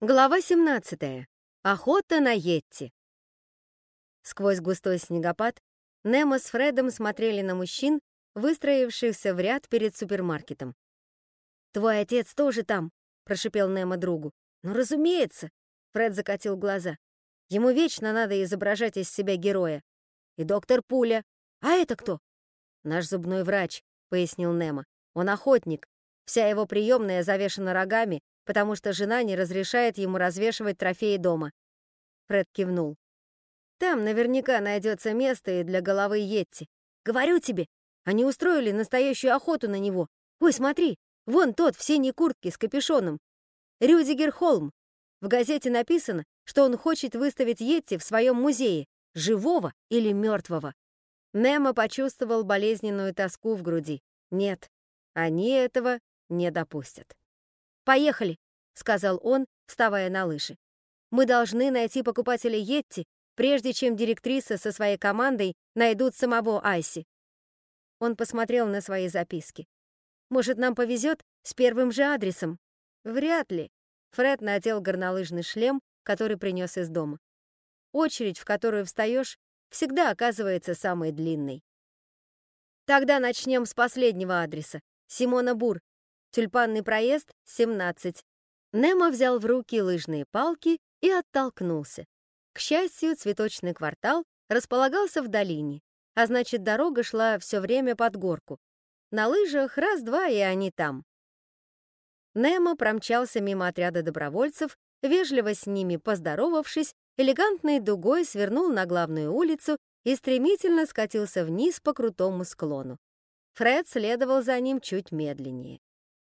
Глава 17. Охота на Йетти. Сквозь густой снегопад Немо с Фредом смотрели на мужчин, выстроившихся в ряд перед супермаркетом. «Твой отец тоже там», — прошипел Немо другу. «Ну, разумеется», — Фред закатил глаза. «Ему вечно надо изображать из себя героя. И доктор Пуля. А это кто?» «Наш зубной врач», — пояснил Немо. «Он охотник. Вся его приемная завешена рогами, потому что жена не разрешает ему развешивать трофеи дома. Фред кивнул. Там наверняка найдется место и для головы Йетти. Говорю тебе, они устроили настоящую охоту на него. Ой, смотри, вон тот в синей куртке с капюшоном. Рюдигер Холм. В газете написано, что он хочет выставить Йетти в своем музее, живого или мертвого. Немо почувствовал болезненную тоску в груди. Нет, они этого не допустят. «Поехали», — сказал он, вставая на лыжи. «Мы должны найти покупателя Йетти, прежде чем директриса со своей командой найдут самого Айси». Он посмотрел на свои записки. «Может, нам повезет с первым же адресом?» «Вряд ли». Фред надел горнолыжный шлем, который принес из дома. Очередь, в которую встаешь, всегда оказывается самой длинной. Тогда начнем с последнего адреса. Симона Бур, Тюльпанный проезд, 17. Немо взял в руки лыжные палки и оттолкнулся. К счастью, цветочный квартал располагался в долине, а значит, дорога шла все время под горку. На лыжах раз-два, и они там. Немо промчался мимо отряда добровольцев, вежливо с ними поздоровавшись, элегантной дугой свернул на главную улицу и стремительно скатился вниз по крутому склону. Фред следовал за ним чуть медленнее.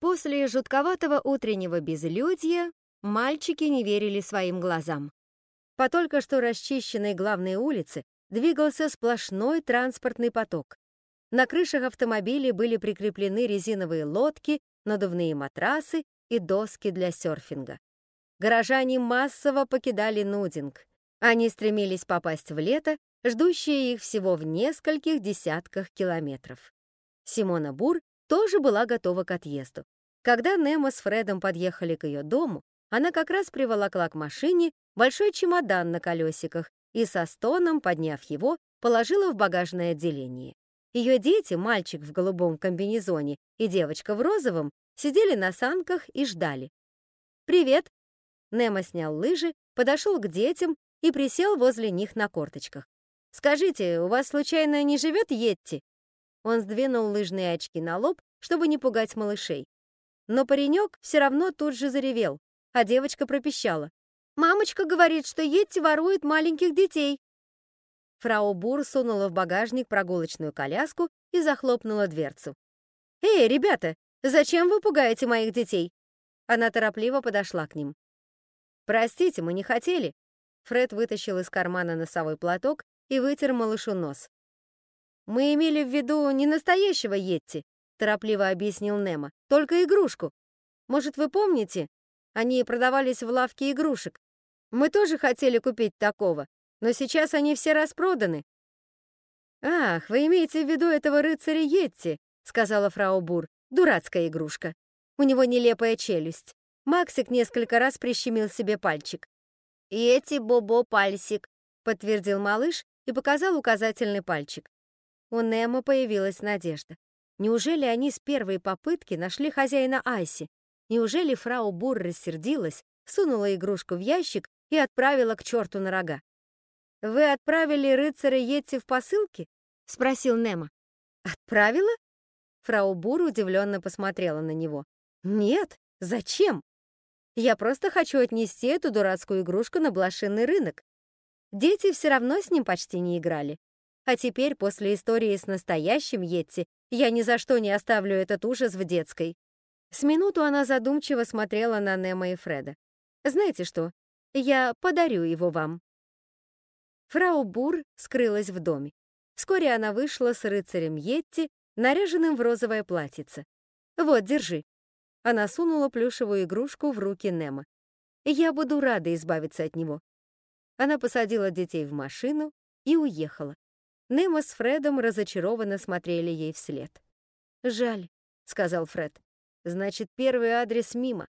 После жутковатого утреннего безлюдья мальчики не верили своим глазам. По только что расчищенной главной улице двигался сплошной транспортный поток. На крышах автомобилей были прикреплены резиновые лодки, надувные матрасы и доски для серфинга. Горожане массово покидали Нудинг. Они стремились попасть в лето, ждущее их всего в нескольких десятках километров. Симона Бур тоже была готова к отъезду. Когда Немо с Фредом подъехали к ее дому, она как раз приволокла к машине большой чемодан на колесиках и со стоном, подняв его, положила в багажное отделение. Ее дети, мальчик в голубом комбинезоне и девочка в розовом, сидели на санках и ждали. «Привет!» Немо снял лыжи, подошел к детям и присел возле них на корточках. «Скажите, у вас случайно не живет Йетти?» Он сдвинул лыжные очки на лоб, чтобы не пугать малышей. Но паренек все равно тут же заревел, а девочка пропищала. «Мамочка говорит, что Йетти ворует маленьких детей». Фрау Бур сунула в багажник прогулочную коляску и захлопнула дверцу. «Эй, ребята, зачем вы пугаете моих детей?» Она торопливо подошла к ним. «Простите, мы не хотели». Фред вытащил из кармана носовой платок и вытер малышу нос. «Мы имели в виду не настоящего Йетти, торопливо объяснил Немо. Только игрушку. Может, вы помните? Они продавались в лавке игрушек. Мы тоже хотели купить такого, но сейчас они все распроданы. Ах, вы имеете в виду этого рыцаря Йетти, сказала фрау Бур. Дурацкая игрушка. У него нелепая челюсть. Максик несколько раз прищемил себе пальчик. «Йетти Бобо пальсик», — подтвердил малыш и показал указательный пальчик. У Немо появилась надежда. Неужели они с первой попытки нашли хозяина Айси? Неужели фрау Бур рассердилась, сунула игрушку в ящик и отправила к черту на рога? «Вы отправили рыцаря Йетти в посылке?» — спросил Немо. «Отправила?» Фрау Бур удивленно посмотрела на него. «Нет, зачем? Я просто хочу отнести эту дурацкую игрушку на блошиный рынок. Дети все равно с ним почти не играли. А теперь, после истории с настоящим Йетти, я ни за что не оставлю этот ужас в детской. С минуту она задумчиво смотрела на Немо и Фреда. Знаете что? Я подарю его вам. Фрау Бур скрылась в доме. Вскоре она вышла с рыцарем Йетти, наряженным в розовое платьице. «Вот, держи». Она сунула плюшевую игрушку в руки Немо. «Я буду рада избавиться от него». Она посадила детей в машину и уехала. Немо с Фредом разочарованно смотрели ей вслед. «Жаль», — сказал Фред. «Значит, первый адрес мимо.